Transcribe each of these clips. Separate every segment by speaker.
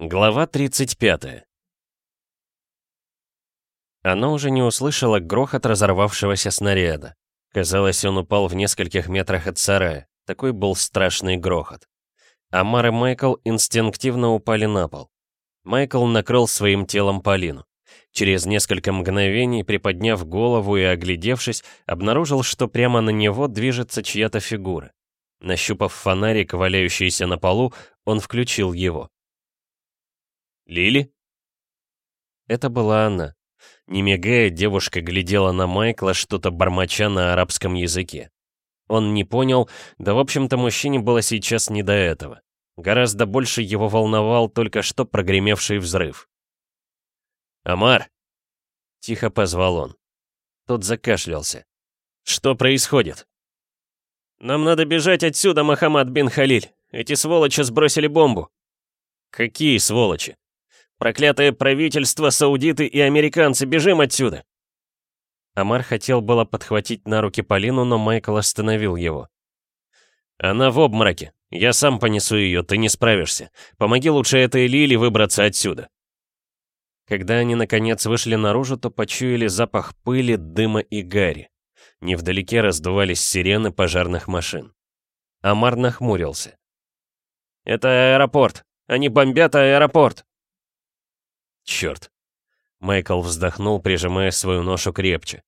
Speaker 1: Глава 35 Она уже не услышала грохот разорвавшегося снаряда. Казалось, он упал в нескольких метрах от сарая. Такой был страшный грохот. Амар и Майкл инстинктивно упали на пол. Майкл накрыл своим телом Полину. Через несколько мгновений, приподняв голову и оглядевшись, обнаружил, что прямо на него движется чья-то фигура. Нащупав фонарик, валяющийся на полу, он включил его. «Лили?» Это была она. Не мигая, девушка глядела на Майкла, что-то бормоча на арабском языке. Он не понял, да в общем-то мужчине было сейчас не до этого. Гораздо больше его волновал только что прогремевший взрыв. «Амар!» — тихо позвал он. Тот закашлялся. «Что происходит?» «Нам надо бежать отсюда, Махамад бин Халиль. Эти сволочи сбросили бомбу». «Какие сволочи?» Проклятое правительство, саудиты и американцы, бежим отсюда!» Амар хотел было подхватить на руки Полину, но Майкл остановил его. «Она в обмороке. Я сам понесу ее, ты не справишься. Помоги лучше этой Лили выбраться отсюда». Когда они наконец вышли наружу, то почуяли запах пыли, дыма и гари. Невдалеке раздувались сирены пожарных машин. Амар нахмурился. «Это аэропорт. Они бомбят аэропорт!» Черт. Майкл вздохнул, прижимая свою ношу крепче.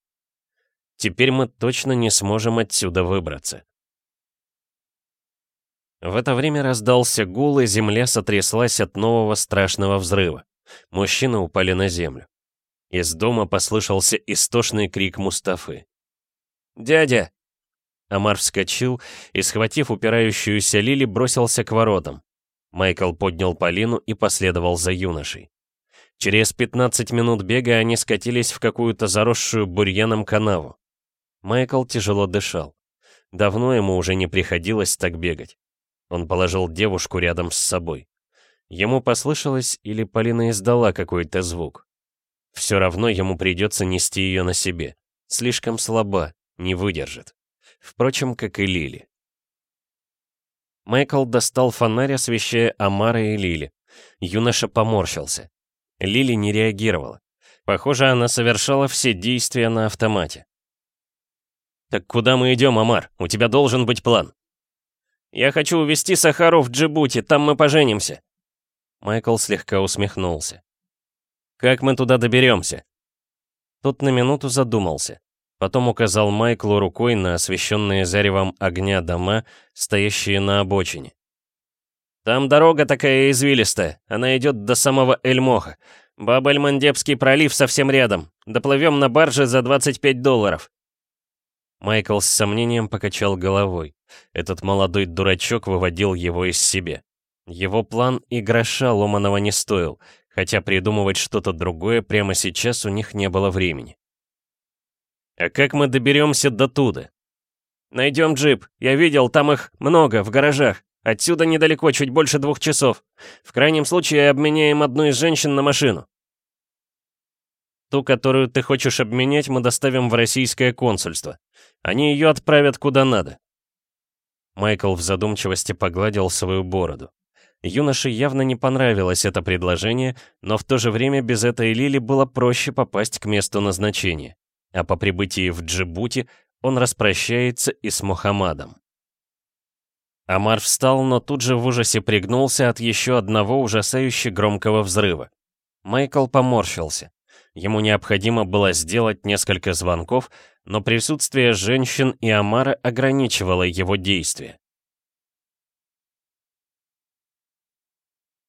Speaker 1: Теперь мы точно не сможем отсюда выбраться. В это время раздался гул, и земля сотряслась от нового страшного взрыва. Мужчины упали на землю. Из дома послышался истошный крик Мустафы. «Дядя!» Амар вскочил и, схватив упирающуюся Лили, бросился к воротам. Майкл поднял Полину и последовал за юношей. Через 15 минут бега они скатились в какую-то заросшую бурьяном канаву. Майкл тяжело дышал. Давно ему уже не приходилось так бегать. Он положил девушку рядом с собой. Ему послышалось, или Полина издала какой-то звук. Все равно ему придется нести ее на себе. Слишком слаба, не выдержит. Впрочем, как и Лили. Майкл достал фонарь, освещая Амара и Лили. Юноша поморщился. Лили не реагировала. Похоже, она совершала все действия на автомате. «Так куда мы идем, Амар? У тебя должен быть план». «Я хочу увезти Сахару в Джибути, там мы поженимся». Майкл слегка усмехнулся. «Как мы туда доберемся?» Тот на минуту задумался. Потом указал Майклу рукой на освещенные заревом огня дома, стоящие на обочине. Там дорога такая извилистая, она идет до самого Эльмоха. Баб-Эль-Мандебский пролив совсем рядом. Доплывем на барже за 25 долларов». Майкл с сомнением покачал головой. Этот молодой дурачок выводил его из себя. Его план и гроша ломаного не стоил, хотя придумывать что-то другое прямо сейчас у них не было времени. «А как мы доберемся до туда?» «Найдем джип. Я видел, там их много, в гаражах. Отсюда недалеко, чуть больше двух часов. В крайнем случае обменяем одну из женщин на машину. Ту, которую ты хочешь обменять, мы доставим в российское консульство. Они ее отправят куда надо. Майкл в задумчивости погладил свою бороду. Юноше явно не понравилось это предложение, но в то же время без этой Лили было проще попасть к месту назначения. А по прибытии в Джибути он распрощается и с Мухаммадом. Амар встал, но тут же в ужасе пригнулся от еще одного ужасающе громкого взрыва. Майкл поморщился. Ему необходимо было сделать несколько звонков, но присутствие женщин и Амара ограничивало его действия.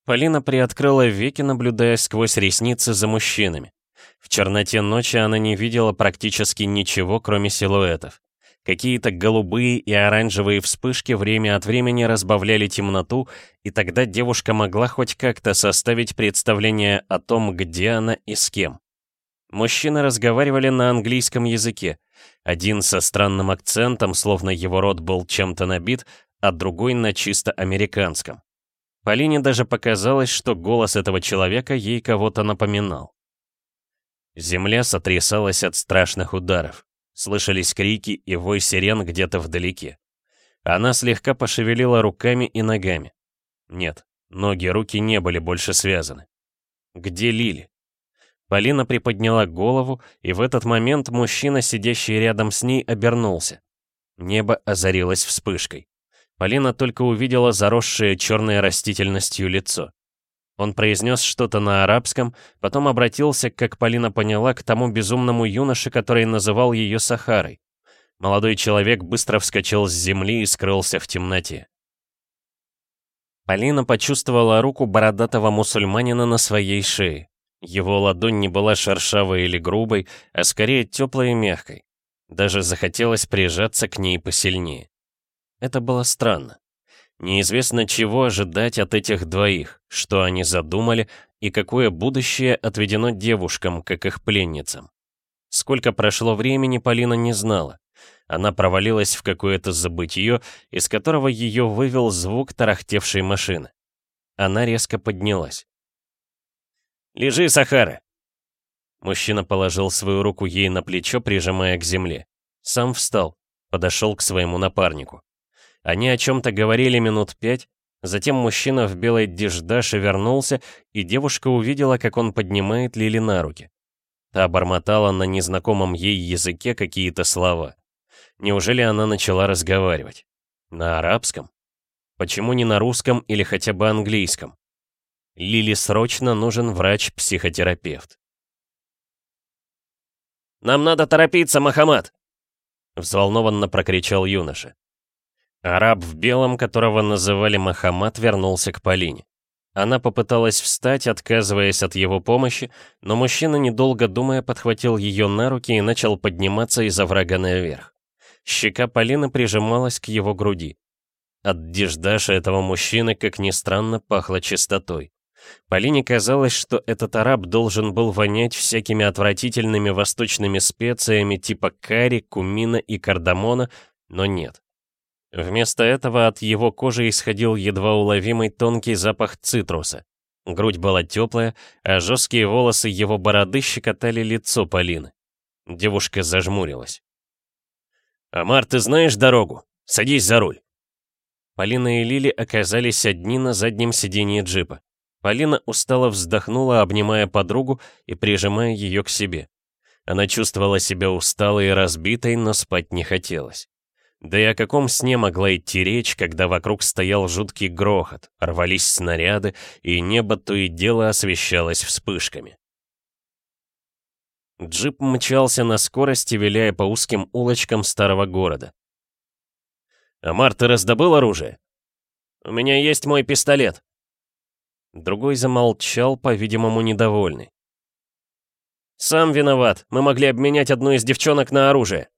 Speaker 1: Полина приоткрыла веки, наблюдая сквозь ресницы за мужчинами. В черноте ночи она не видела практически ничего, кроме силуэтов. Какие-то голубые и оранжевые вспышки время от времени разбавляли темноту, и тогда девушка могла хоть как-то составить представление о том, где она и с кем. Мужчины разговаривали на английском языке. Один со странным акцентом, словно его рот был чем-то набит, а другой на чисто американском. Полине даже показалось, что голос этого человека ей кого-то напоминал. Земля сотрясалась от страшных ударов. Слышались крики и вой сирен где-то вдалеке. Она слегка пошевелила руками и ногами. Нет, Ноги, руки не были больше связаны. Где Лили? Полина приподняла голову, и в этот момент мужчина, сидящий рядом с ней, обернулся. Небо озарилось вспышкой. Полина только увидела заросшее черной растительностью лицо. Он произнес что-то на арабском, потом обратился, как Полина поняла, к тому безумному юноше, который называл ее Сахарой. Молодой человек быстро вскочил с земли и скрылся в темноте. Полина почувствовала руку бородатого мусульманина на своей шее. Его ладонь не была шершавой или грубой, а скорее теплой и мягкой. Даже захотелось прижаться к ней посильнее. Это было странно. Неизвестно, чего ожидать от этих двоих, что они задумали и какое будущее отведено девушкам, как их пленницам. Сколько прошло времени, Полина не знала. Она провалилась в какое-то забытье, из которого ее вывел звук тарахтевшей машины. Она резко поднялась. «Лежи, Сахара!» Мужчина положил свою руку ей на плечо, прижимая к земле. Сам встал, подошел к своему напарнику. Они о чем-то говорили минут пять, затем мужчина в белой деждаше вернулся, и девушка увидела, как он поднимает Лили на руки. Та бормотала на незнакомом ей языке какие-то слова. Неужели она начала разговаривать? На арабском? Почему не на русском или хотя бы английском? Лили срочно нужен врач-психотерапевт. «Нам надо торопиться, Махамад!» Взволнованно прокричал юноша. Араб в белом, которого называли Махамад, вернулся к Полине. Она попыталась встать, отказываясь от его помощи, но мужчина, недолго думая, подхватил ее на руки и начал подниматься из оврага наверх. Щека Полины прижималась к его груди. От деждаша этого мужчины, как ни странно, пахло чистотой. Полине казалось, что этот араб должен был вонять всякими отвратительными восточными специями типа карри, кумина и кардамона, но нет. Вместо этого от его кожи исходил едва уловимый тонкий запах цитруса. Грудь была теплая, а жесткие волосы его бороды щекотали лицо Полины. Девушка зажмурилась. «Амар, ты знаешь дорогу? Садись за руль!» Полина и Лили оказались одни на заднем сиденье джипа. Полина устало вздохнула, обнимая подругу и прижимая ее к себе. Она чувствовала себя усталой и разбитой, но спать не хотелось. Да и о каком сне могла идти речь, когда вокруг стоял жуткий грохот, рвались снаряды, и небо то и дело освещалось вспышками. Джип мчался на скорости, виляя по узким улочкам старого города. «Амар, ты раздобыл оружие?» «У меня есть мой пистолет». Другой замолчал, по-видимому, недовольный. «Сам виноват. Мы могли обменять одну из девчонок на оружие».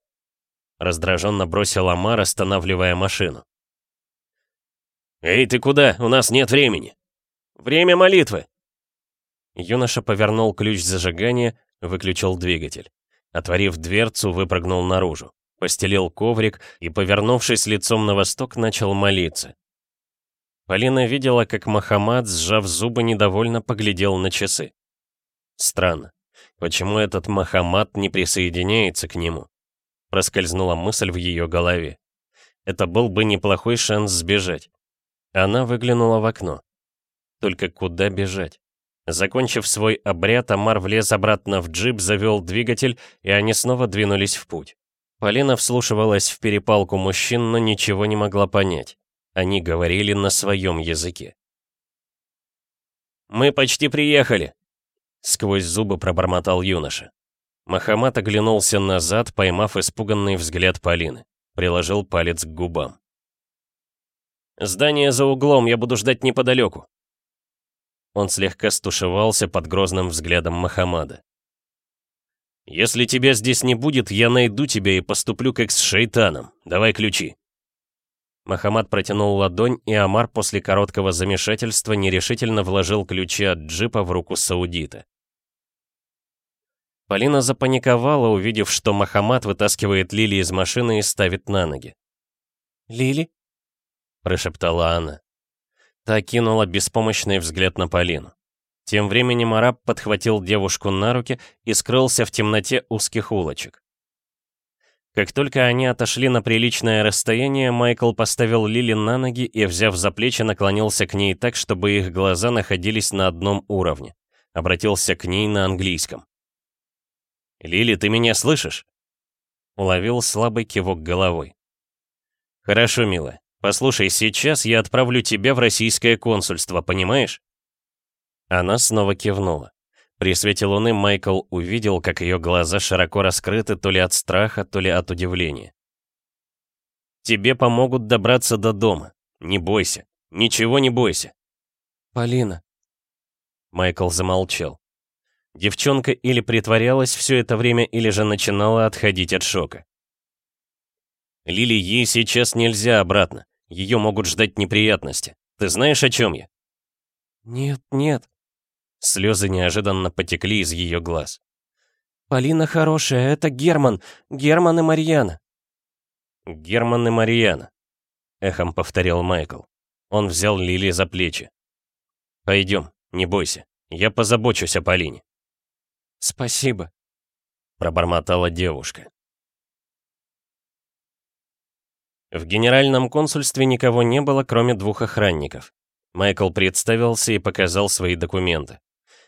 Speaker 1: Раздраженно бросил Амар, останавливая машину. «Эй, ты куда? У нас нет времени!» «Время молитвы!» Юноша повернул ключ зажигания, выключил двигатель. Отворив дверцу, выпрыгнул наружу. Постелил коврик и, повернувшись лицом на восток, начал молиться. Полина видела, как Махамад, сжав зубы, недовольно поглядел на часы. Странно. Почему этот Махамад не присоединяется к нему? Проскользнула мысль в ее голове. Это был бы неплохой шанс сбежать. Она выглянула в окно. Только куда бежать? Закончив свой обряд, Амар влез обратно в джип, завел двигатель, и они снова двинулись в путь. Полина вслушивалась в перепалку мужчин, но ничего не могла понять. Они говорили на своем языке. «Мы почти приехали!» Сквозь зубы пробормотал юноша. Махамад оглянулся назад, поймав испуганный взгляд Полины. Приложил палец к губам. «Здание за углом, я буду ждать неподалеку». Он слегка стушевался под грозным взглядом Махамада. «Если тебя здесь не будет, я найду тебя и поступлю как с шейтаном. Давай ключи». Махамад протянул ладонь, и Амар после короткого замешательства нерешительно вложил ключи от джипа в руку саудита. Полина запаниковала, увидев, что Махамад вытаскивает Лили из машины и ставит на ноги. «Лили?» — прошептала она. Та кинула беспомощный взгляд на Полину. Тем временем араб подхватил девушку на руки и скрылся в темноте узких улочек. Как только они отошли на приличное расстояние, Майкл поставил Лили на ноги и, взяв за плечи, наклонился к ней так, чтобы их глаза находились на одном уровне. Обратился к ней на английском. «Лили, ты меня слышишь?» Уловил слабый кивок головой. «Хорошо, милая. Послушай, сейчас я отправлю тебя в российское консульство, понимаешь?» Она снова кивнула. При свете луны Майкл увидел, как ее глаза широко раскрыты то ли от страха, то ли от удивления. «Тебе помогут добраться до дома. Не бойся. Ничего не бойся».
Speaker 2: «Полина».
Speaker 1: Майкл замолчал. Девчонка или притворялась все это время, или же начинала отходить от шока. «Лили, ей сейчас нельзя обратно. Ее могут ждать неприятности. Ты знаешь, о чем я?»
Speaker 2: «Нет, нет»,
Speaker 1: Слезы неожиданно потекли из ее глаз.
Speaker 2: «Полина хорошая, это Герман, Герман и Марьяна».
Speaker 1: «Герман и Марьяна», — эхом повторил Майкл. Он взял Лили за плечи. «Пойдем, не бойся, я позабочусь о Полине».
Speaker 2: «Спасибо», —
Speaker 1: пробормотала девушка. В генеральном консульстве никого не было, кроме двух охранников. Майкл представился и показал свои документы.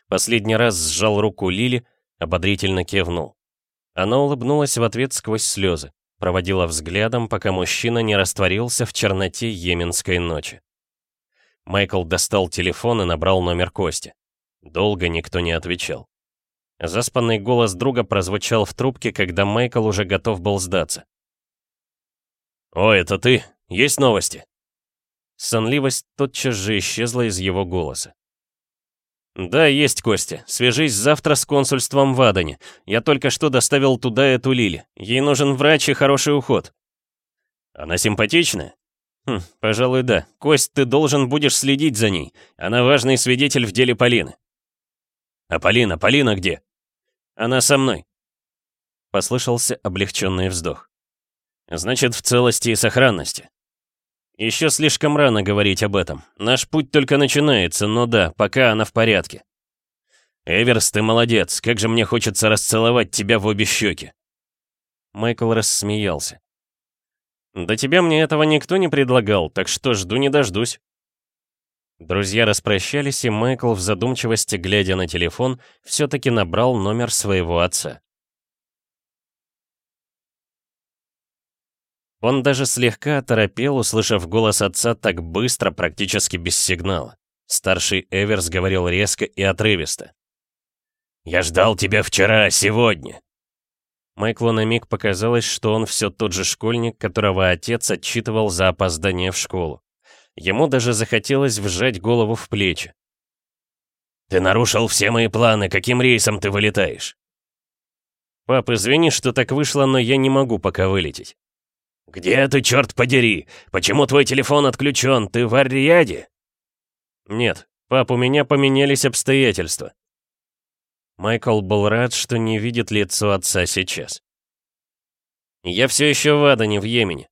Speaker 1: Последний раз сжал руку Лили, ободрительно кивнул. Она улыбнулась в ответ сквозь слезы, проводила взглядом, пока мужчина не растворился в черноте йеменской ночи. Майкл достал телефон и набрал номер Кости. Долго никто не отвечал. Заспанный голос друга прозвучал в трубке, когда Майкл уже готов был сдаться. «О, это ты? Есть новости?» Сонливость тотчас же исчезла из его голоса. «Да, есть, Костя. Свяжись завтра с консульством в Адане. Я только что доставил туда эту Лили. Ей нужен врач и хороший уход». «Она симпатичная?» «Хм, пожалуй, да. Кость, ты должен будешь следить за ней. Она важный свидетель в деле Полины». «А Полина, Полина где?» «Она со мной». Послышался облегченный вздох. «Значит, в целости и сохранности. Еще слишком рано говорить об этом. Наш путь только начинается, но да, пока она в порядке. Эверс, ты молодец. Как же мне хочется расцеловать тебя в обе щеки. Майкл рассмеялся. «Да тебя мне этого никто не предлагал, так что жду не дождусь». Друзья распрощались, и Майкл в задумчивости, глядя на телефон, все-таки набрал номер своего отца. Он даже слегка оторопел, услышав голос отца так быстро, практически без сигнала. Старший Эверс говорил резко и отрывисто. «Я ждал тебя вчера, сегодня!» Майклу на миг показалось, что он все тот же школьник, которого отец отчитывал за опоздание в школу. Ему даже захотелось вжать голову в плечи. «Ты нарушил все мои планы, каким рейсом ты вылетаешь?» «Пап, извини, что так вышло, но я не могу пока вылететь». «Где ты, черт подери? Почему твой телефон отключен? Ты в Арияде?» «Нет, пап, у меня поменялись обстоятельства». Майкл был рад, что не видит лицо отца сейчас. «Я все еще в Адане, в Йемене».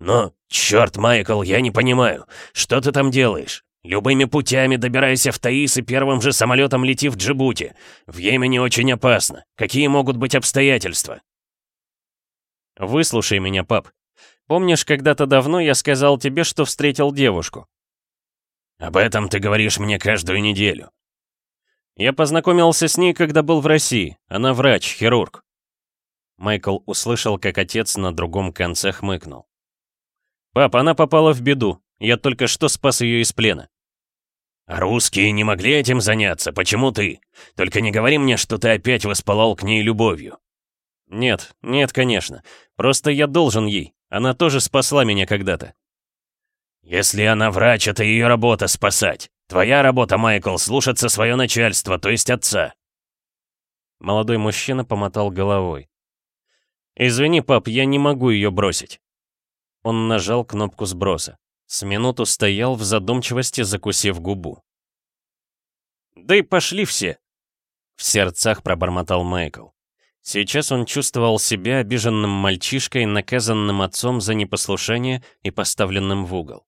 Speaker 1: «Но, черт, Майкл, я не понимаю, что ты там делаешь? Любыми путями добирайся в Таис и первым же самолетом лети в Джибути. В Йемене очень опасно. Какие могут быть обстоятельства?» «Выслушай меня, пап. Помнишь, когда-то давно я сказал тебе, что встретил девушку?» «Об этом ты говоришь мне каждую неделю». «Я познакомился с ней, когда был в России. Она врач, хирург». Майкл услышал, как отец на другом конце хмыкнул. «Пап, она попала в беду. Я только что спас ее из плена». «А русские не могли этим заняться? Почему ты? Только не говори мне, что ты опять воспалал к ней любовью». «Нет, нет, конечно. Просто я должен ей. Она тоже спасла меня когда-то». «Если она врач, это ее работа спасать. Твоя работа, Майкл, слушаться свое начальство, то есть отца». Молодой мужчина помотал головой. «Извини, пап, я не могу ее бросить». Он нажал кнопку сброса. С минуту стоял в задумчивости, закусив губу. «Да и пошли все!» В сердцах пробормотал Майкл. Сейчас он чувствовал себя обиженным мальчишкой, наказанным отцом за непослушание и поставленным в угол.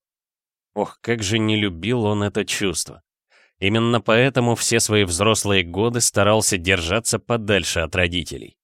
Speaker 1: Ох, как же не любил он это чувство. Именно поэтому все свои взрослые годы старался держаться подальше от родителей.